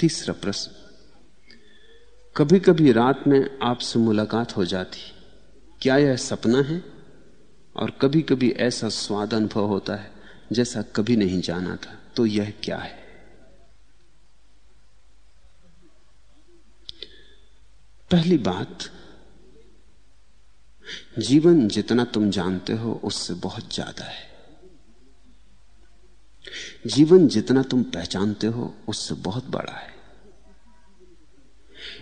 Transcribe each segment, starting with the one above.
तीसरा प्रश्न। कभी कभी रात में आपसे मुलाकात हो जाती। क्या यह सपना है? और कभी कभी ऐसा स्वाद अनुभव होता है, जैसा कभी नहीं जाना था। तो यह क्या है? पहली बात, जीवन जितना तुम जानते हो, उससे बहुत ज़्यादा है। जीवन जितना तुम पहचानते हो उससे बहुत बड़ा है।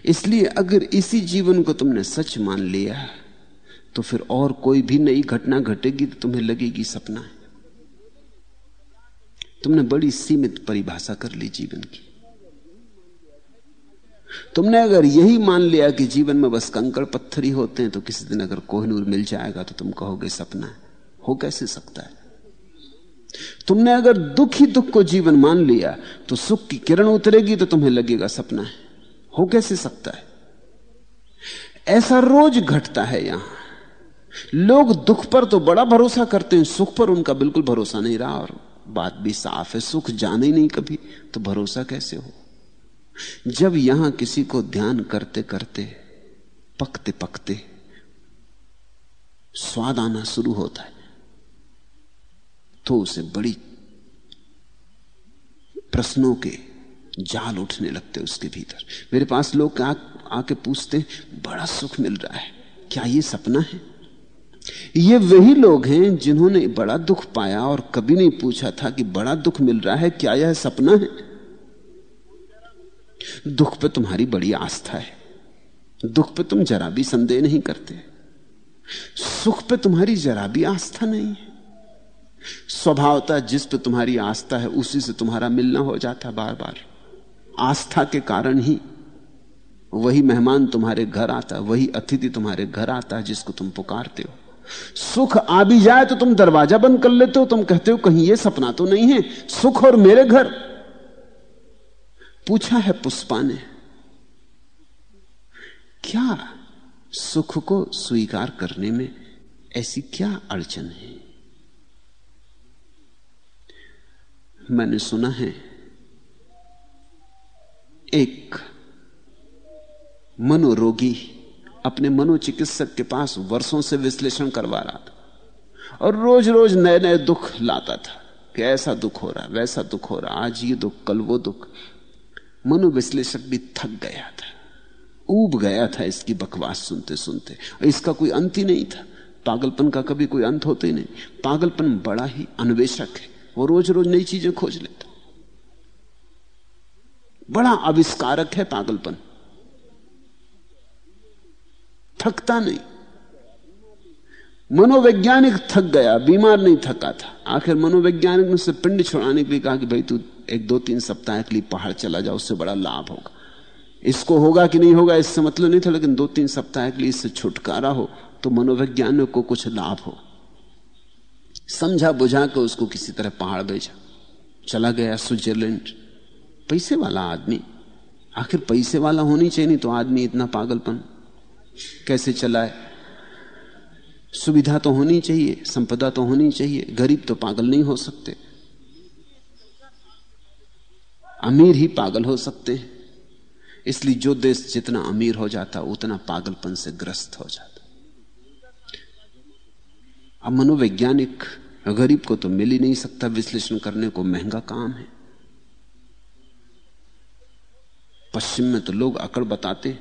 इसलिए अगर इसी जीवन को तुमने सच मान लिया तो फिर और कोई भी नई घटना घटेगी तो तुम्हें लगेगी सपना है। तुमने बड़ी सीमित परिभाषा कर ली जीवन की। तुमने अगर यही मान लिया कि जीवन में बस कंकड़ पत्थर ही होते हैं तो किसी दिन अगर कोहनूर मिल जाएगा तो तुम कहोगे सपना है। हो कैसे सकता है? तुमने अगर दुख ही दुख को जीवन मान लिया तो सुख की किरण उतरेगी तो तुम्हें लगेगा सपना है। हो कैसे सकता है? ऐसा रोज घटता है यहाँ। लोग दुख पर तो बड़ा भरोसा करते हैं, सुख पर उनका बिल्कुल भरोसा नहीं रहा, और बात भी साफ़ है, सुख जाने ही नहीं कभी तो भरोसा कैसे हो? जब यहाँ किसी को ध्यान करते करते, पकते पकते, स्वाद आना शुरू होता है। तो उसे बड़ी प्रश्नों के जाल उठने लगते उसके भीतर। मेरे पास लोग आ, आके पूछते बड़ा सुख मिल रहा है। क्या ये सपना है? ये वही लोग हैं जिन्होंने बड़ा दुख पाया और कभी नहीं पूछा था कि बड़ा दुख मिल रहा है क्या यह सपना है? दुख पे तुम्हारी बड़ी आस्था है। दुख पे तुम जरा भी संदेह नहीं करते। सुख पे तुम्हारी जरा भी आस्था नहीं है। स्वभावता जिस पे तुम्हारी आस्था है, उसी से तुम्हारा मिलना हो जाता बार बार आस्था के कारण ही वही मेहमान तुम्हारे घर आता वही अतिथि तुम्हारे घर आता जिसको तुम पुकारते हो। सुख आ भी जाए तो तुम दरवाज़ा बंद कर लेते हो, तुम कहते हो, कहीं ये सपना तो नहीं है, सुख और मेरे घर। पूछा है पुष्पा ने, क्या सुख को स्वीकार करने में ऐसी क्या अड़चन है? मैंने सुना है। एक मनोरोगी अपने मनोचिकित्सक के पास वर्षों से विश्लेषण करवा रहा था और रोज रोज नए नए दुख लाता था कि ऐसा दुख हो रहा, वैसा दुख हो रहा, आज ये दुख, कल वो दुख। मनोविश्लेषक भी थक गया था, ऊब गया था इसकी बकवास सुनते सुनते इसका कोई अंत ही नहीं था। पागलपन का कभी कोई अंत होते ही नहीं। पागलपन बड़ा ही अन्वेषक है। वो रोज रोज नई चीज़ें खोज लेता। बड़ा आविष्कारक है पागलपन। थकता नहीं। मनोवैज्ञानिक थक गया, बीमार नहीं थका था। आखिर मनोवैज्ञानिक ने उससे पिंड छुड़ाने के लिए कहा कि भाई तू एक दो तीन सप्ताह के लिए पहाड़ चला जाओ उससे बड़ा लाभ होगा। इसको होगा कि नहीं होगा, इससे मतलब नहीं था, लेकिन दो तीन सप्ताह के लिए इससे छुटकारा हो तो मनोवैज्ञानिक को कुछ लाभ हो। समझा बुझा के उसको किसी तरह पहाड़ भेजा। चला गया स्विट्जरलैंड। पैसे वाला आदमी। आखिर पैसे वाला होनी चाहिए, नहीं तो आदमी इतना पागलपन। कैसे चलाए? सुविधा तो होनी चाहिए, संपदा तो होनी चाहिए। गरीब तो पागल नहीं हो सकते। अमीर ही पागल हो सकते हैं। इसलिए जो देश जितना अमीर हो जाता, उतना पागलपन से ग्रस्त हो जाता। अब मनोवैज्ञानिक गरीब को तो मिल ही नहीं सकता। विश्लेषण करने को महँगा काम है। पश्चिम में तो लोग अकड़ बताते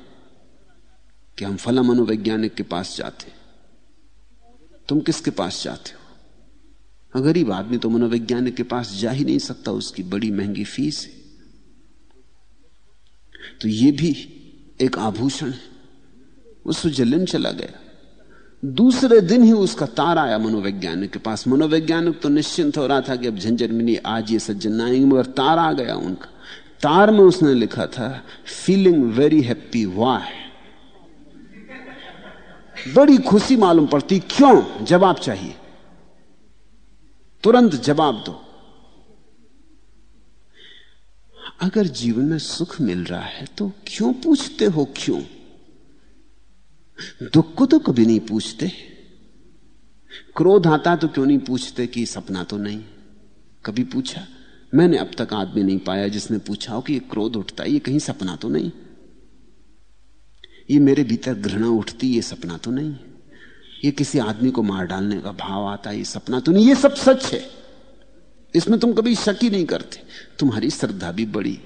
कि हम फला मनोवैज्ञानिक के पास जाते। तुम किसके पास जाते हो? गरीब आदमी तो मनोवैज्ञानिक के पास जा ही नहीं सकता। उसकी बड़ी महँगी फ़ीस है। तो ये भी एक आभूषण है। वो स्विट्जरलैंड चला गया। दूसरे दिन ही उसका तार आया मनोवैज्ञानिक के पास। मनोवैज्ञानिक तो निश्चिंत हो रहा था कि अब झंझट में नहीं, आज ये सज्जन आएँगे, मगर तार आ गया उनका। तार में उसने लिखा था फीलिंग वेरी हैप्पी वाह बड़ी खुशी मालूम पड़ती, क्यों? जवाब चाहिए। तुरंत जवाब दो। अगर जीवन में सुख मिल रहा है तो क्यों पूछते हो क्यों? दुख को तो कभी नहीं पूछते। क्रोध आता तो क्यों नहीं पूछते कि सपना तो नहीं? कभी पूछा? मैंने अब तक आदमी नहीं पाया जिसने पूछा हो कि ये क्रोध उठता है, ये कहीं सपना तो नहीं। ये मेरे भीतर घृणा उठती, ये सपना तो नहीं। ये किसी आदमी को मार डालने का भाव आता है ये सपना तो नहीं। ये सब सच है। इसमें तुम कभी शक ही नहीं करते। तुम्हारी श्रद्धा भी बड़ी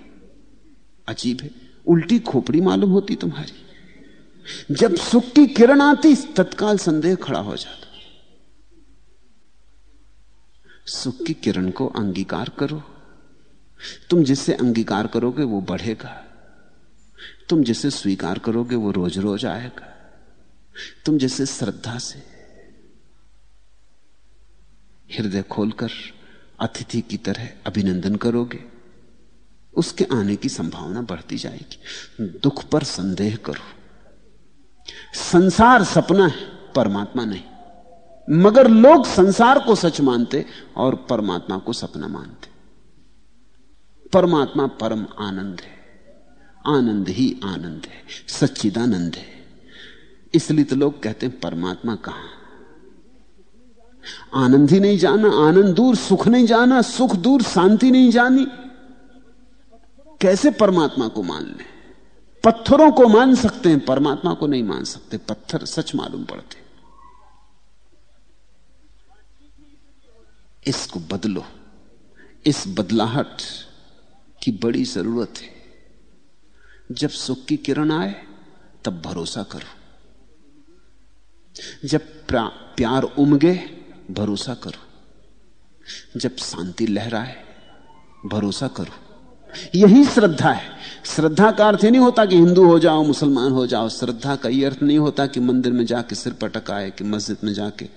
अजीब है। उल्टी खोपड़ी मालूम होती तुम्हारी। जब सुख की किरण आती, तत्काल संदेह खड़ा हो जाता। सुख की किरण को अंगीकार करो। तुम जिससे अंगीकार करोगे, वो बढ़ेगा। तुम जिसे स्वीकार करोगे, वो रोज रोज आएगा। तुम जैसे श्रद्धा से, हृदय खोलकर अतिथि की तरह अभिनंदन करोगे, उसके आने की संभावना बढ़ती जाएगी। दुख पर संदेह करो। संसार सपना है, परमात्मा नहीं। मगर लोग संसार को सच मानते और परमात्मा को सपना मानते। परमात्मा परम आनंद है। आनंद ही आनंद है। सच्चिदानंद है। इसलिए तो लोग कहते हैं, परमात्मा कहाँ? आनंद ही नहीं जाना, आनंद दूर, सुख नहीं जाना, सुख दूर, शांति नहीं जानी। कैसे परमात्मा को मान ले? पत्थरों को मान सकते हैं, परमात्मा को नहीं मान सकते, पत्थर सच मालूम पड़ते इसको बदलो। इस बदलाहट की बड़ी ज़रूरत है। जब सुख की किरण आए, तब भरोसा करो। जब प्यार उमगे, भरोसा करो। जब शांति लहराए, भरोसा करो। यही श्रद्धा है। श्रद्धा का अर्थ नहीं होता कि हिंदू हो जाओ, मुसलमान हो जाओ। श्रद्धा का यह अर्थ नहीं होता कि मंदिर में जाके सिर पटकाए कि मस्जिद में जाके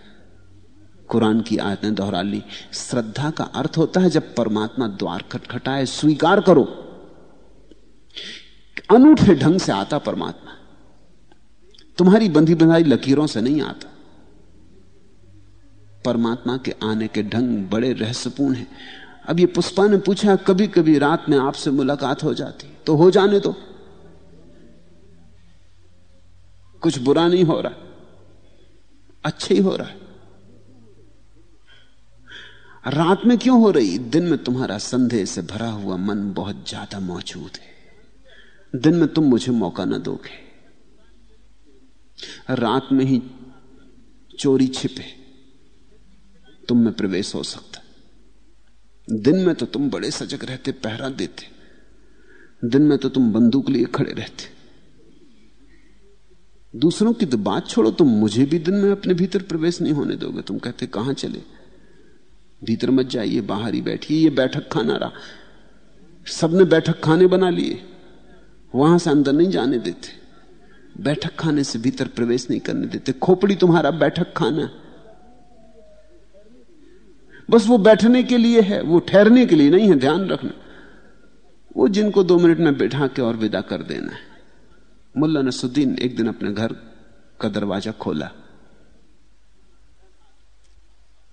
कुरान की आयतें दोहरा ली। श्रद्धा का अर्थ होता है जब परमात्मा द्वार खटखटाए, स्वीकार करो। अनूठे ढंग से आता परमात्मा। तुम्हारी बंधी बंधाई लकीरों से नहीं आता। परमात्मा के आने के ढंग बड़े रहस्यपूर्ण हैं। अब ये पुष्पा ने पूछा कभी कभी रात में आपसे मुलाकात हो जाती तो हो जाने दो। कुछ बुरा नहीं हो रहा अच्छा ही हो रहा है। रात में क्यों हो रही? दिन में तुम्हारा संदेह से भरा हुआ मन बहुत ज़्यादा मौजूद है। दिन में तुम मुझे मौका ना दोगे। रात में ही चोरी छिपे, तुम में प्रवेश हो सकता। दिन में तो तुम बड़े सजग रहते, पहरा देते। दिन में तो तुम बंदूक लिए खड़े रहते। दूसरों की तो बात छोड़ो, तुम मुझे भी दिन में अपने भीतर प्रवेश नहीं होने दोगे। तुम कहते, कहाँ चले? भीतर मत जाइए, बाहर ही बैठिए, ये बैठक खाना रहा। सबने बैठक खाने बना लिए। वहाँ से अंदर नहीं जाने देते। बैठक खाने से भीतर प्रवेश नहीं करने देते। खोपड़ी तुम्हारा बैठक खाना बस वो बैठने के लिए है, वो ठहरने के लिए नहीं है, ध्यान रखना। वो जिनको दो मिनट में बैठा के और विदा कर देना है। मुल्ला नसुद्दीन एक दिन अपने घर का दरवाज़ा खोला।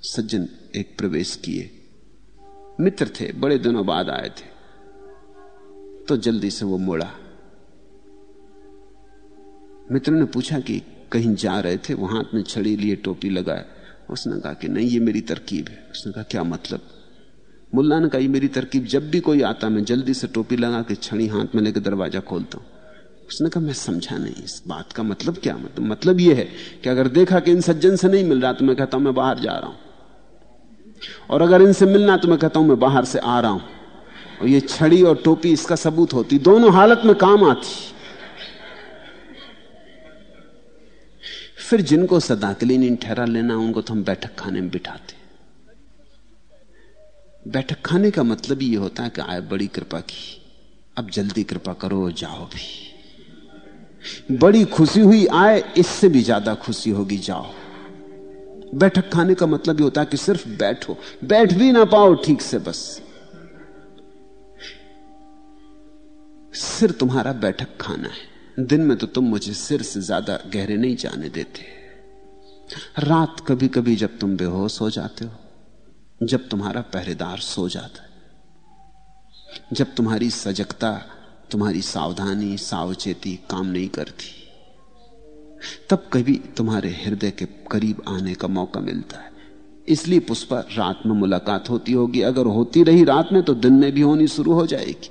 सज्जन एक प्रवेश किए। मित्र थे, बड़े दिनों बाद आए थे। तो जल्दी से वो मुड़ा। मित्र ने पूछा कि कहीं जा रहे थे, वो हाथ में छड़ी लिए, टोपी लगाए। उसने कहा कि नहीं, ये मेरी तरकीब है। उसने कहा, क्या मतलब? मुल्ला ने कहा, ये मेरी तरकीब, जब भी कोई आता मैं जल्दी से टोपी लगा के छड़ी हाथ में लेकर दरवाज़ा खोलता हूँ। उसने कहा, मैं समझा नहीं, इस बात का मतलब क्या? मतलब मतलब ये है कि अगर देखा कि इन सज्जन से नहीं मिल रहा तो मैं कहता हूँ, मैं बाहर जा रहा हूँ। और अगर इनसे मिलना तो मैं कहता हूँ, मैं बाहर से आ रहा हूँ। और ये छड़ी और टोपी, इसका सबूत होती, दोनों हालत में काम आती। फिर जिनको सदा के लिए नहीं ठहरा लेना, उनको तो हम बैठक खाने में बिठाते बैठक खाने का मतलब ये होता है कि आए, बड़ी कृपा की। अब जल्दी कृपा करो, जाओ भी। बड़ी खुशी हुई, आए, इससे भी ज़्यादा खुशी होगी, जाओ। बैठक खाने का मतलब ये होता है कि सिर्फ़ बैठो। बैठ भी ना पाओ, ठीक से बस। सिर तुम्हारा बैठक खाना है। दिन में तो तुम मुझे सिर से ज़्यादा गहरे नहीं जाने देते। रात कभी कभी जब तुम बेहोश हो जाते हो, जब तुम्हारा पहरेदार सो जाता है, जब तुम्हारी सजगता, तुम्हारी सावधानी, सावचेती काम नहीं करती, तब कभी तुम्हारे हृदय के करीब आने का मौका मिलता है। इसलिए पुष्पा रात में मुलाकात होती होगी। अगर होती रही रात में तो दिन में भी होनी शुरू हो जाएगी।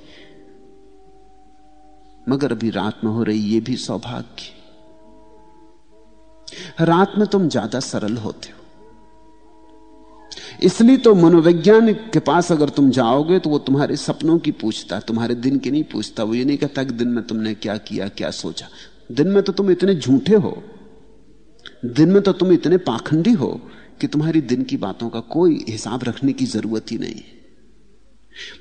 मगर अभी रात में हो रही ये भी सौभाग्य। रात में तुम ज़्यादा सरल होते हो। इसलिए तो मनोवैज्ञानिक के पास अगर तुम जाओगे तो वो तुम्हारे सपनों की पूछता, तुम्हारे दिन की नहीं पूछता। वो ये नहीं कहता कि दिन में तुमने क्या किया, क्या सोचा। दिन में तो तुम इतने झूठे हो। दिन में तो तुम इतने पाखंडी हो कि तुम्हारी दिन की बातों का कोई हिसाब रखने की ज़रूरत ही नहीं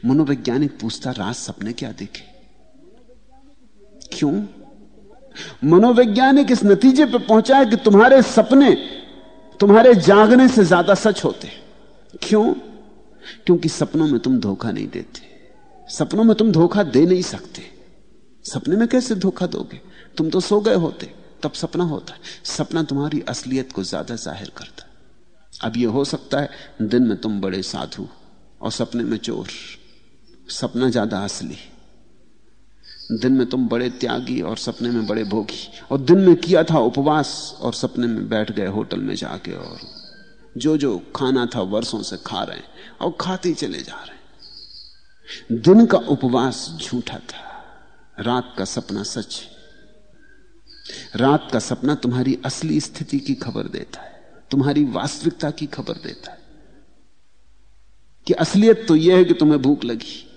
मनोवैज्ञानिक पूछता, रात सपने क्या देखे? क्यों? मनोवैज्ञानिक इस नतीजे पर पहुँचा है कि तुम्हारे सपने तुम्हारे जागने से ज़्यादा सच होते क्यों? क्योंकि सपनों में तुम धोखा नहीं देते। सपनों में तुम धोखा दे नहीं सकते। सपने में कैसे धोखा दोगे? तुम तो सो गए होते, तब सपना होता। है सपना तुम्हारी असलियत को ज़्यादा ज़ाहिर करता। अब यह हो सकता है, दिन में तुम बड़े साधु और सपने में चोर। सपना ज़्यादा असली दिन में तुम बड़े त्यागी और सपने में बड़े भोगी। और दिन में किया था उपवास और सपने में बैठ गए होटल में जाके और जो जो खाना था वर्षों से खा रहे और खाते चले जा रहे दिन का उपवास झूठा था। रात का सपना सच रात का सपना तुम्हारी असली स्थिति की खबर देता है। तुम्हारी वास्तविकता की खबर देता है। कि असलियत तो यह है कि तुम्हें भूख लगी।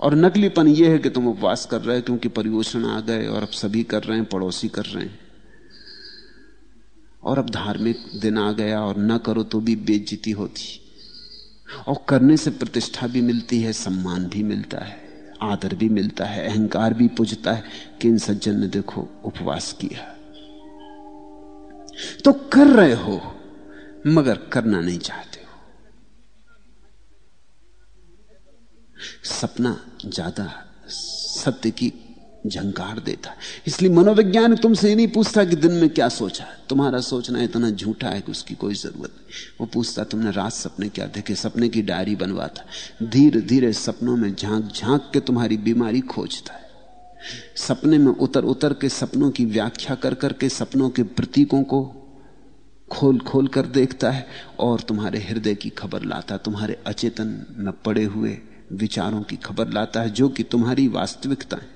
और नकलीपन यह है कि तुम उपवास कर रहे हो क्योंकि परियोषण आ गए और अब सभी कर रहे हैं, पड़ोसी कर रहे हैं। और अब धार्मिक दिन आ गया और न करो तो भी बेज्जती होती। और करने से प्रतिष्ठा भी मिलती है, सम्मान भी मिलता है, आदर भी मिलता है, अहंकार भी पूजता है कि इन सज्जन ने देखो उपवास किया। तो कर रहे हो, मगर करना नहीं चाहते हो सपना ज़्यादा सत्य की झंकार देता इसलिए मनोविज्ञान तुमसे ही नहीं पूछता कि दिन में क्या सोचा तुम्हारा सोचना इतना झूठा है कि उसकी कोई ज़रूरत नहीं। वो पूछता, तुमने रात सपने क्या देखे? सपने की डायरी बनवाता धीरे धीरे सपनों में झाँक झाँक के तुम्हारी बीमारी खोजता है। सपने में उतर उतर के सपनों की व्याख्या कर करके सपनों के प्रतीकों को खोल खोल कर देखता है और तुम्हारे हृदय की खबर लाता है। तुम्हारे अचेतन में पड़े हुए विचारों की खबर लाता है, जो कि तुम्हारी वास्तविकता है।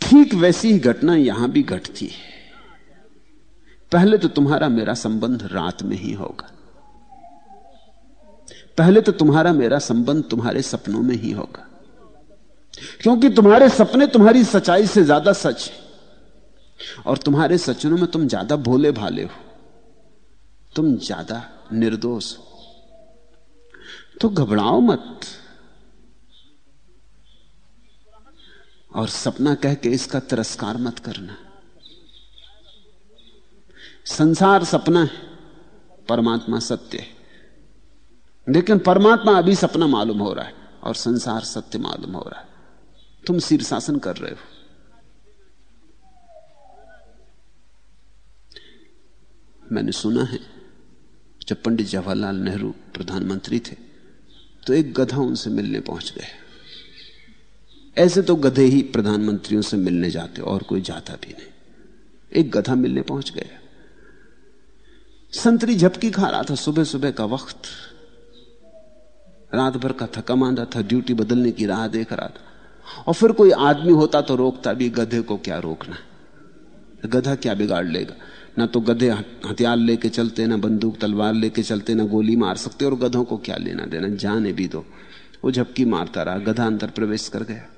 ठीक वैसी ही घटना यहाँ भी घटती है। पहले तो तुम्हारा मेरा संबंध रात में ही होगा। पहले तो तुम्हारा मेरा संबंध तुम्हारे सपनों में ही होगा। क्योंकि तुम्हारे सपने तुम्हारी सच्चाई से ज़्यादा सच है, और तुम्हारे सचनों में तुम ज़्यादा भोले भाले हो। तुम ज़्यादा निर्दोष हो। तो घबराओ मत। और सपना कह के इसका तिरस्कार मत करना। संसार सपना है, परमात्मा सत्य है। लेकिन परमात्मा अभी सपना मालूम हो रहा है और संसार सत्य मालूम हो रहा है। तुम शीर्षासन कर रहे हो। मैंने सुना है, जब पंडित जवाहरलाल नेहरू प्रधानमंत्री थे तो एक गधा उनसे मिलने पहुँच गए। ऐसे तो गधे ही प्रधानमंत्रियों से मिलने जाते, और कोई जाता भी नहीं। एक गधा मिलने पहुँच गया। संतरी झपकी खा रहा था सुबह सुबह का वक्त। रात भर का थका मांदा था, ड्यूटी बदलने की राह देख रहा था। और फिर कोई आदमी होता तो रोकता भी, गधे को क्या रोकना गधा क्या बिगाड़ लेगा? ना तो गधे हथियार लेके चलते, ना बंदूक, तलवार लेके चलते, ना गोली मार सकते और गधों को क्या लेना देना, जाने भी दो। वो झपकी मारता रहा, गधा अंदर प्रवेश कर गया।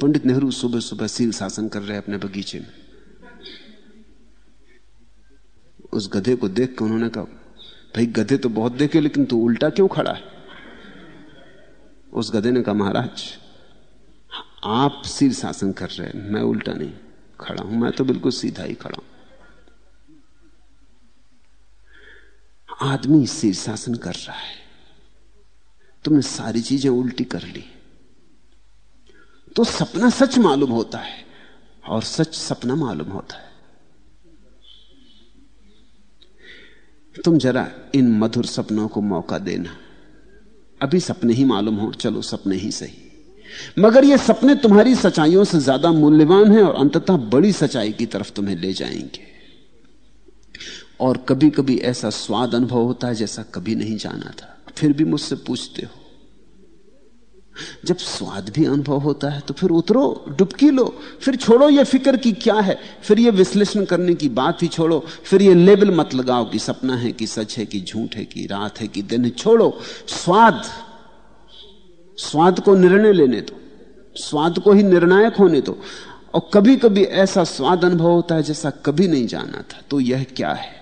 पंडित नेहरू सुबह सुबह सील शासन कर रहे अपने बगीचे में। उस गधे को देख कर उन्होंने कहा, भाई, गधे तो बहुत देखे, लेकिन तू उल्टा क्यों खड़ा है? उस गधे ने कहा, महाराज, आप सिर शासन कर रहे हैं, मैं उल्टा नहीं खड़ा हूँ, मैं तो बिल्कुल सीधा ही खड़ा हूँ। आदमी शीर्षासन कर रहा है। तुमने सारी चीज़ें उल्टी कर ली। तो सपना सच मालूम होता है और सच सपना मालूम होता है। तुम जरा इन मधुर सपनों को मौका देना। अभी सपने ही मालूम हो, चलो सपने ही सही। मगर ये सपने तुम्हारी सच्चाइयों से ज़्यादा मूल्यवान हैं और अंततः बड़ी सच्चाई की तरफ़ तुम्हें ले जाएँगे। और कभी कभी ऐसा स्वाद अनुभव होता है जैसा कभी नहीं जाना था। फिर भी मुझसे पूछते हो। जब स्वाद भी अनुभव होता है तो फिर उतरो, डुबकी लो, फिर छोड़ो ये फ़िक्र की क्या है? फिर ये विश्लेषण करने की बात ही छोड़ो, फिर ये लेबल मत लगाओ कि सपना है कि सच है कि झूठ है कि रात है कि दिन छोड़ो, स्वाद। स्वाद को निर्णय लेने दो। स्वाद को ही निर्णायक होने दो। और कभी कभी ऐसा स्वाद अनुभव होता है जैसा कभी नहीं जाना था। तो यह क्या है?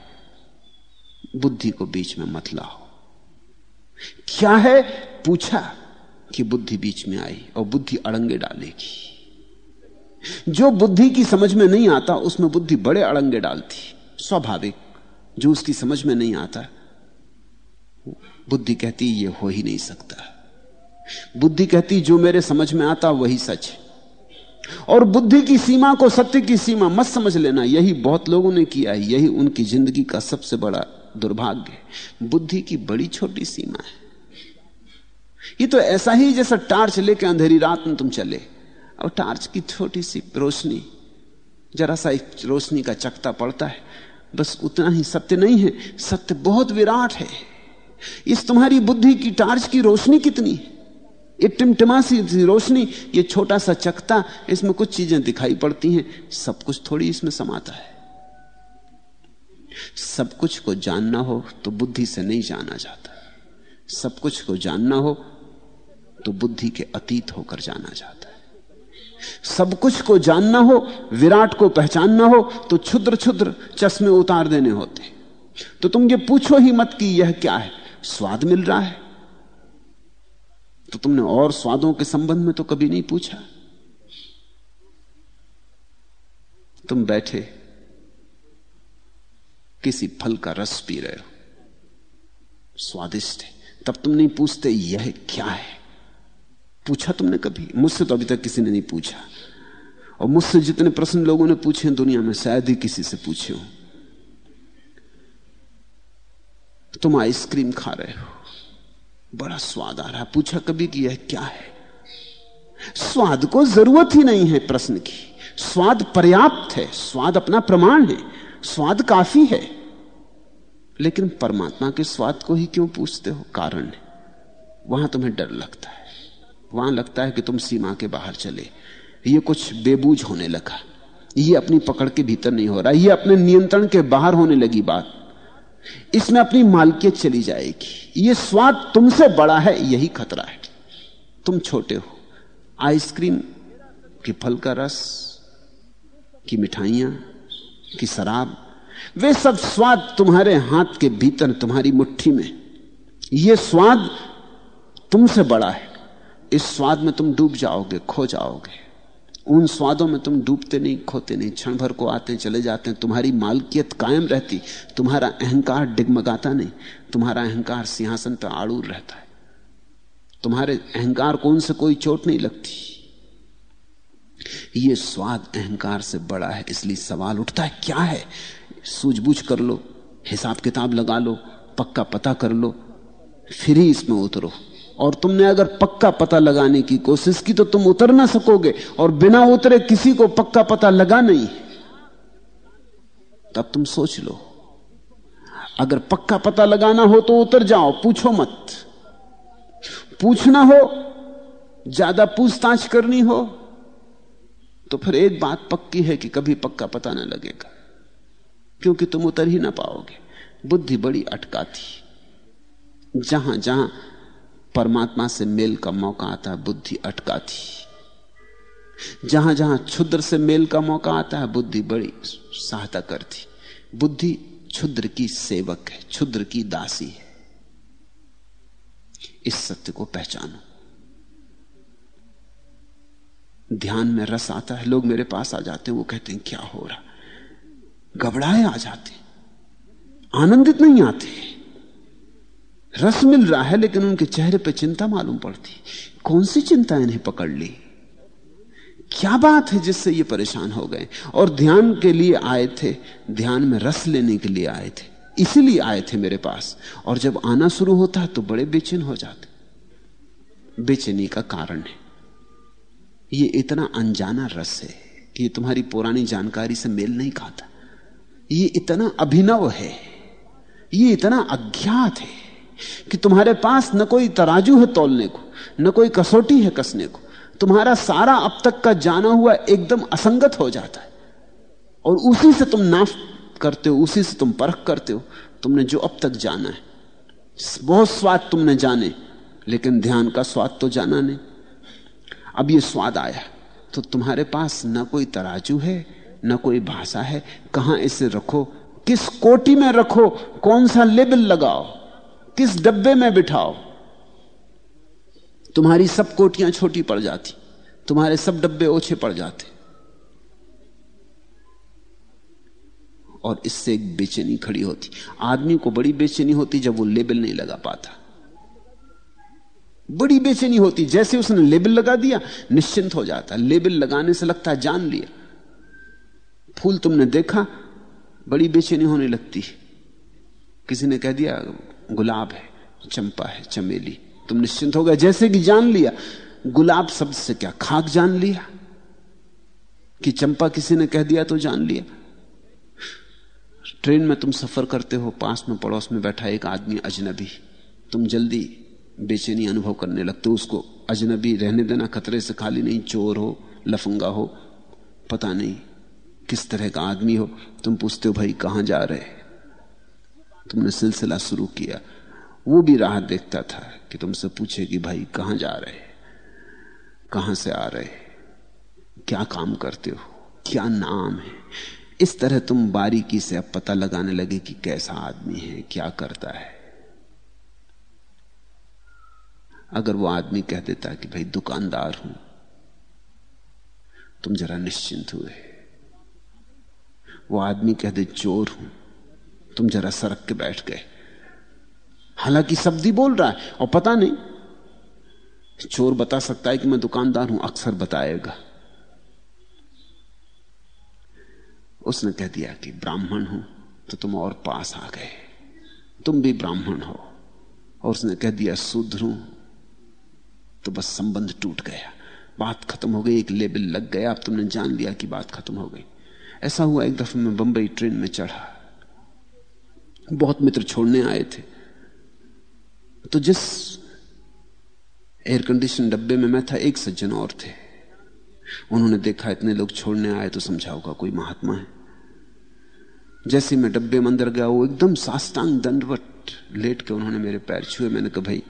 बुद्धि को बीच में मत लाओ। क्या है? पूछा कि बुद्धि बीच में आई और बुद्धि अड़ंगे डालेगी। जो बुद्धि की समझ में नहीं आता, उसमें बुद्धि बड़े अड़ंगे डालती। स्वाभाविक, जो उसकी समझ में नहीं आता, बुद्धि कहती, ये हो ही नहीं सकता। बुद्धि कहती, जो मेरे समझ में आता, वही सच और बुद्धि की सीमा को सत्य की सीमा मत समझ लेना। यही बहुत लोगों ने किया है, यही उनकी ज़िंदगी का सबसे बड़ा दुर्भाग्य बुद्धि की बड़ी छोटी सीमा है। ये तो ऐसा ही जैसा टार्च लेके अंधेरी रात में तुम चले। और टार्च की छोटी सी रोशनी, जरा सा रोशनी का चकता पड़ता है। बस उतना ही सत्य नहीं है। सत्य बहुत विराट है। इस तुम्हारी बुद्धि की टार्च की रोशनी कितनी ये टिमटिमासी रोशनी, ये छोटा सा चकता, इसमें कुछ चीज़ें दिखाई पड़ती हैं। सब कुछ थोड़ी इसमें समाता है। सब कुछ को जानना हो तो बुद्धि से नहीं जाना जाता। सब कुछ को जानना हो तो बुद्धि के अतीत होकर जाना जाता है। सब कुछ को जानना हो, विराट को पहचानना हो तो क्षुद्र क्षुद्र चश्मे उतार देने होते तो तुम ये पूछो ही मत कि यह क्या है? स्वाद मिल रहा है? तो तुमने और स्वादों के संबंध में तो कभी नहीं पूछा। तुम बैठे किसी फल का रस पी रहे हो। स्वादिष्ट है। तब तुम नहीं पूछते यह क्या है। पूछा तुमने कभी? मुझसे तो अभी तक किसी ने नहीं पूछा। और मुझसे जितने प्रश्न लोगों ने पूछे दुनिया में, शायद ही किसी से पूछे हो। तुम आइसक्रीम खा रहे हो। बड़ा स्वाद आ रहा है। पूछा कभी कि यह क्या है? स्वाद को ज़रूरत ही नहीं है प्रश्न की। स्वाद पर्याप्त है। स्वाद अपना प्रमाण है। स्वाद काफ़ी है। लेकिन परमात्मा के स्वाद को ही क्यों पूछते हो? कारण है। वहाँ तुम्हें डर लगता है। वहाँ लगता है कि तुम सीमा के बाहर चले। ये कुछ बेबूझ होने लगा। ये अपनी पकड़ के भीतर नहीं हो रहा। ये अपने नियंत्रण के बाहर होने लगी बात। इसमें अपनी मालकियत चली जाएगी। ये स्वाद तुमसे बड़ा है, यही खतरा है। तुम छोटे हो। आइसक्रीम की फल का रस, की मिठाइयाँ की शराब, वे सब स्वाद तुम्हारे हाथ के भीतर, तुम्हारी मुट्ठी में। यह स्वाद तुमसे बड़ा है। इस स्वाद में तुम डूब जाओगे, खो जाओगे। उन स्वादों में तुम डूबते नहीं, खोते नहीं। क्षण भर को आते चले जाते हैं। तुम्हारी मालकियत कायम रहती। तुम्हारा अहंकार डिगमगाता नहीं। तुम्हारा अहंकार सिंहासन पर आड़ूर रहता है। तुम्हारे अहंकार को उनसे कोई चोट नहीं लगती। ये स्वाद अहंकार से बड़ा है, इसलिए सवाल उठता है, क्या है? सूझबूझ कर लो, हिसाब किताब लगा लो, पक्का पता कर लो, फिर ही इसमें उतरो। और तुमने अगर पक्का पता लगाने की कोशिश की तो तुम उतर ना सकोगे, और बिना उतरे किसी को पक्का पता लगा नहीं। तब तुम सोच लो, अगर पक्का पता लगाना हो तो उतर जाओ, पूछो मत। पूछना हो, ज़्यादा पूछताछ करनी हो तो फिर एक बात पक्की है कि कभी पक्का पता ना लगेगा। क्योंकि तुम उतर ही ना पाओगे। बुद्धि बड़ी अटकाती। जहाँ जहाँ परमात्मा से मेल का मौका आता है, बुद्धि अटकाती। जहाँ जहाँ क्षुद्र से मेल का मौका आता है, बुद्धि बड़ी सहायता करती। बुद्धि क्षुद्र की सेवक है, क्षुद्र की दासी है। इस सत्य को पहचानो। ध्यान में रस आता है, लोग मेरे पास आ जाते हैं, वो कहते हैं, क्या हो रहा? घबराए आ जाते आनंदित नहीं आते रस मिल रहा है, लेकिन उनके चेहरे पर चिंता मालूम पड़ती कौन सी चिंता इन्हें पकड़ ली? क्या बात है जिससे ये परेशान हो गए? और ध्यान के लिए आए थे, ध्यान में रस लेने के लिए आए थे, इसीलिए आए थे मेरे पास। और जब आना शुरू होता है तो बड़े बेचैन हो जाते बेचैनी का कारण है। ये इतना अनजाना रस है कि ये तुम्हारी पुरानी जानकारी से मेल नहीं खाता। ये इतना अभिनव है, ये इतना अज्ञात है कि तुम्हारे पास न कोई तराजू है तोलने को, न कोई कसौटी है कसने को। तुम्हारा सारा अब तक का जाना हुआ एकदम असंगत हो जाता है। और उसी से तुम नाफ करते हो, उसी से तुम परख करते हो। तुमने जो अब तक जाना है, बहुत स्वाद तुमने जाने, लेकिन ध्यान का स्वाद तो जाना नहीं। अब ये स्वाद आया। तो तुम्हारे पास ना कोई तराजू है, ना कोई भाषा है। कहाँ इसे रखो? किस कोटी में रखो? कौन सा लेबल लगाओ? किस डब्बे में बिठाओ? तुम्हारी सब कोटियाँ छोटी पड़ जाती, तुम्हारे सब डब्बे ओछे पड़ जाते। और इससे एक बेचैनी खड़ी होती। आदमी को बड़ी बेचैनी होती जब वो लेबल नहीं लगा पाता। बड़ी बेचैनी होती, जैसे उसने लेबल लगा दिया, निश्चिंत हो जाता। लेबल लगाने से लगता जान लिया। फूल तुमने देखा, बड़ी बेचैनी होने लगती। किसी ने कह दिया, गुलाब है, चंपा है, चमेली। तुम निश्चिंत हो गए, जैसे कि जान लिया। गुलाब शब्द से क्या खाक जान लिया? कि चंपा किसी ने कह दिया तो जान लिया। ट्रेन में तुम सफ़र करते हो, पास में पड़ोस में बैठा एक आदमी अजनबी। तुम जल्दी बेचैनी अनुभव करने लगते उसको अजनबी रहने देना, खतरे से खाली नहीं, चोर हो, लफंगा हो, पता नहीं किस तरह का आदमी हो। तुम पूछते हो, भाई, कहाँ जा रहे तुमने सिलसिला शुरू किया। वो भी राह देखता था कि तुमसे पूछे कि, भाई, कहाँ जा रहे कहाँ से आ रहे क्या काम करते हो? क्या नाम है? इस तरह तुम बारीकी से अब पता लगाने लगे कि कैसा आदमी है, क्या करता है। अगर वो आदमी कह देता कि भाई दुकानदार हूँ, तुम जरा निश्चिंत हुए। वो आदमी कह दे, चोर हूँ, तुम जरा सरक के बैठ गए। हालाँकि शब्द ही बोल रहा है और पता नहीं, चोर बता सकता है कि मैं दुकानदार हूँ, अक्सर बताएगा। उसने कह दिया कि ब्राह्मण हूँ तो तुम और पास आ गए। तुम भी ब्राह्मण हो। और उसने कह दिया, शूद्र हूँ तो बस संबंध टूट गया। बात खत्म हो गई, एक लेबल लग गया। अब तुमने जान लिया कि बात खत्म हो गई। ऐसा हुआ एक दफे मैं बंबई ट्रेन में चढ़ा। बहुत मित्र छोड़ने आए थे। तो जिस एयर कंडीशन डब्बे में मैं था, एक सज्जन और थे। उन्होंने देखा, इतने लोग छोड़ने आए तो समझा होगा कोई महात्मा है। जैसे मैं डब्बे में अंदर गया, वो एकदम साष्टांग दंडवट लेट के उन्होंने मेरे पैर छुए। मैंने कहा, भाई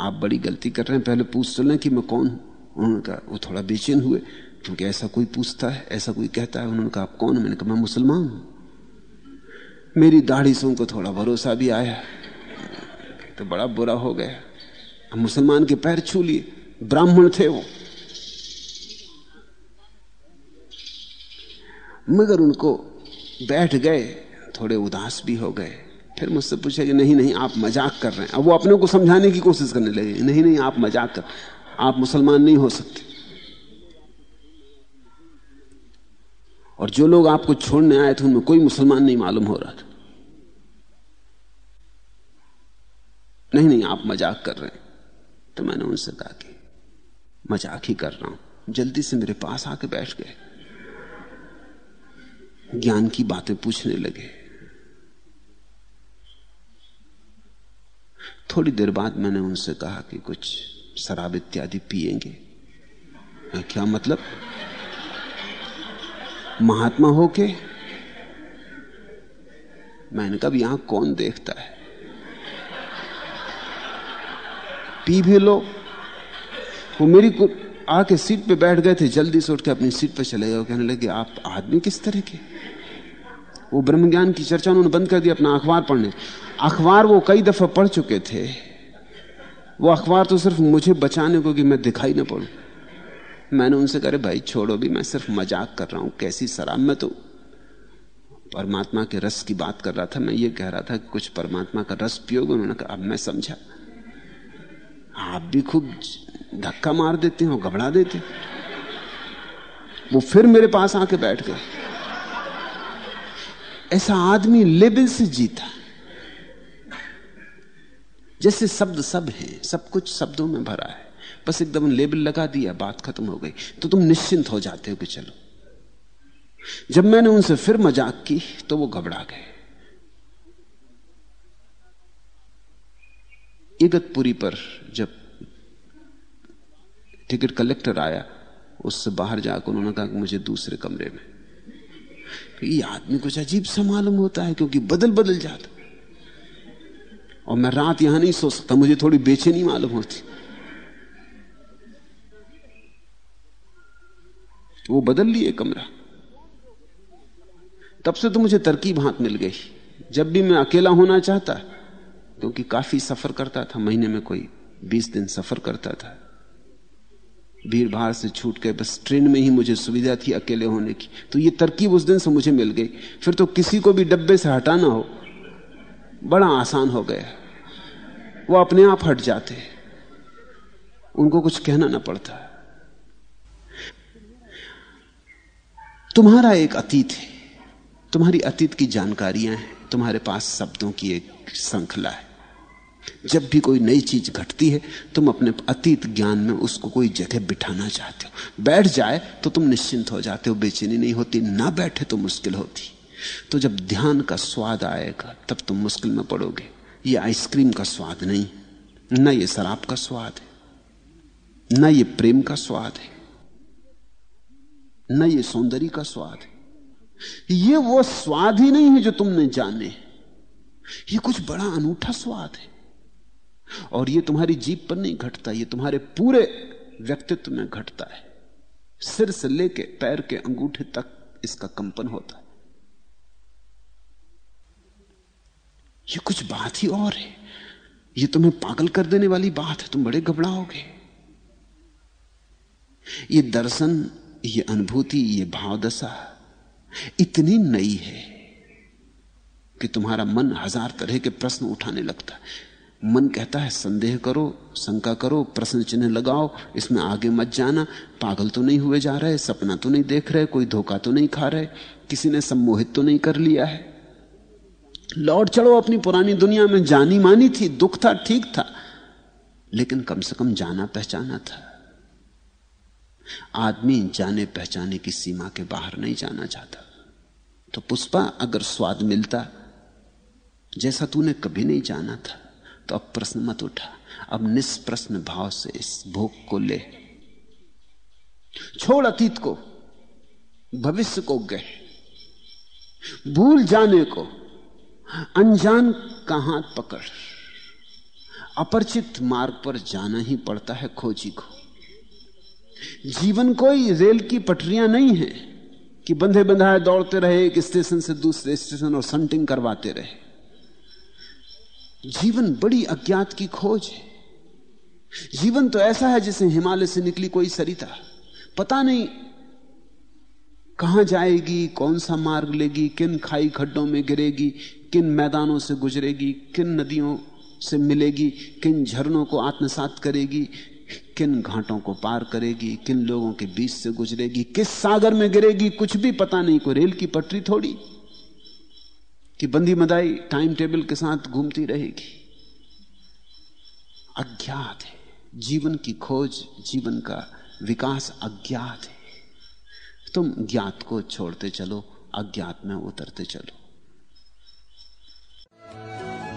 आप बड़ी गलती कर रहे हैं, पहले पूछ तो लें कि मैं कौन हूँ? उन्होंने कहा, वो थोड़ा बेचैन हुए, क्योंकि ऐसा कोई पूछता है, ऐसा कोई कहता है। उन्होंने कहा, आप कौन मैंने कहा, मैं मुसलमान हूँ। मेरी दाढ़ी से उनको थोड़ा भरोसा भी आया। तो बड़ा बुरा हो गया। मुसलमान के पैर छू लिए, ब्राह्मण थे वो। मगर उनको बैठ गए, थोड़े उदास भी हो गए। फिर मुझसे पूछा कि नहीं नहीं, आप मज़ाक कर रहे हैं। अब वो अपने को समझाने की कोशिश करने लगे नहीं नहीं, आप मज़ाक कर आप मुसलमान नहीं हो सकते। और जो लोग आपको छोड़ने आए थे, उनमें कोई मुसलमान नहीं मालूम हो रहा था। नहीं नहीं, आप मज़ाक कर रहे हैं। तो मैंने उनसे कहा कि मज़ाक ही कर रहा हूँ। जल्दी से मेरे पास आके बैठ गए। ज्ञान की बातें पूछने लगे। थोड़ी देर बाद मैंने उनसे कहा कि कुछ शराब इत्यादि पिएँगे। क्या मतलब? महात्मा हो के? मैंने कहा यहाँ कौन देखता है? पी भी लो। वो मेरी को आके सीट पे बैठ गए थे, जल्दी से उठ के अपनी सीट पे चले गए। कहने लगे, आप आदमी किस तरह के? वो ब्रह्म ज्ञान की चर्चा उन्होंने बंद कर दी अपना अखबार पढ़ने। अखबार वो कई दफ़ा पढ़ चुके थे। वो अखबार तो सिर्फ़ मुझे बचाने को कि मैं दिखाई ना पड़ू। मैंने उनसे करे भाई, छोड़ो भी, मैं सिर्फ़ मज़ाक कर रहा हूँ, कैसी शराब में तो? परमात्मा के रस की बात कर रहा था, मैं ये कह रहा था कि कुछ परमात्मा का रस पियोगे? उन्होंने कहा, अब मैं समझा। आप भी खूब धक्का मार देते हो, घबरा देते वो फिर मेरे पास आके बैठ गए। ऐसा आदमी लेबल से जीता। जैसे शब्द सब हैं, सब कुछ शब्दों में भरा है। बस एकदम लेबल लगा दिया, बात खत्म हो गई। तो तुम निश्चिंत हो जाते हो कि चलो। जब मैंने उनसे फिर मज़ाक की तो वो घबरा गए। इगतपुरी पर जब टिकट कलेक्टर आया, उससे बाहर जाकर उन्होंने कहा कि मुझे दूसरे कमरे में। ये आदमी कुछ अजीब सा मालूम होता है, क्योंकि बदल बदल जाता और मैं रात यहाँ नहीं सो सकता, मुझे थोड़ी बेचैनी मालूम होती। वो बदल लिए कमरा। तब से तो मुझे तरकीब हाथ मिल गई। जब भी मैं अकेला होना चाहता, क्योंकि काफ़ी सफ़र करता था, महीने में कोई बीस दिन सफ़र करता था। भीड़ भाड़ से छूट के बस ट्रेन में ही मुझे सुविधा थी अकेले होने की। तो ये तरकीब उस दिन से मुझे मिल गई। फिर तो किसी को भी डब्बे से हटाना हो बड़ा आसान हो गया। वो अपने आप हट जाते। उनको कुछ कहना ना पड़ता। तुम्हारा एक अतीत है। तुम्हारी अतीत की जानकारियाँ हैं। तुम्हारे पास शब्दों की एक श्रृंखला है। जब भी कोई नई चीज़ घटती है, तुम अपने अतीत ज्ञान में उसको कोई जगह बिठाना चाहते हो। बैठ जाए तो तुम निश्चिंत हो जाते हो। बेचैनी नहीं होती, ना बैठे तो मुश्किल होती। तो जब ध्यान का स्वाद आएगा, तब तुम मुश्किल में पड़ोगे। ये आइसक्रीम का स्वाद नहीं, न ये शराब का स्वाद है, न ये प्रेम का स्वाद है, न ये सौंदर्य का स्वाद है। ये वो स्वाद ही नहीं है जो तुमने जाने। ये कुछ बड़ा अनूठा स्वाद है। और ये तुम्हारी जीप पर नहीं घटता, ये तुम्हारे पूरे व्यक्तित्व में घटता है। सिर से लेके पैर के अंगूठे तक इसका कंपन होता है। ये कुछ बात ही और है। ये तुम्हें पागल कर देने वाली बात है। तुम बड़े घबराओगे। ये दर्शन, ये अनुभूति, ये भावदशा इतनी नई है कि तुम्हारा मन हज़ार तरह के प्रश्न उठाने लगता है। मन कहता है, संदेह करो, शंका करो, प्रश्न चिन्ह लगाओ, इसमें आगे मत जाना। पागल तो नहीं हुए जा रहे, सपना तो नहीं देख रहे, कोई धोखा तो नहीं खा रहे, किसी ने सम्मोहित तो नहीं कर लिया है। लौट चढ़ो अपनी पुरानी दुनिया में। जानी मानी थी, दुख था, ठीक था, लेकिन कम से कम जाना पहचाना था। आदमी जाने पहचाने की सीमा के बाहर नहीं जाना चाहता। तो पुष्पा, अगर स्वाद मिलता, जैसा तूने कभी नहीं जाना था तो अब प्रश्न मत उठा। अब निष्प्रश्न भाव से इस भोग को ले। छोड़ अतीत को, भविष्य को गए भूल जाने को अनजान का हाथ पकड़? अपरिचित मार्ग पर जाना ही पड़ता है खोजी को। जीवन कोई रेल की पटरियाँ नहीं है कि बंधे बंधाए दौड़ते रहे, एक स्टेशन से दूसरे स्टेशन और संटिंग करवाते रहे। जीवन बड़ी अज्ञात की खोज है। जीवन तो ऐसा है जैसे हिमालय से निकली कोई सरिता। पता नहीं कहाँ जाएगी, कौन सा मार्ग लेगी, किन खाई खड्डों में गिरेगी किन मैदानों से गुजरेगी, किन नदियों से मिलेगी, किन झरनों को आत्मसात करेगी, किन घाटों को पार करेगी, किन लोगों के बीच से गुजरेगी, किस सागर में गिरेगी, कुछ भी पता नहीं को रेल की पटरी थोड़ी कि बंदी मदाई टाइम टेबल के साथ घूमती रहेगी। अज्ञात है। जीवन की खोज, जीवन का विकास अज्ञात है। तुम ज्ञात को छोड़ते चलो, अज्ञात में उतरते चलो। Thank you.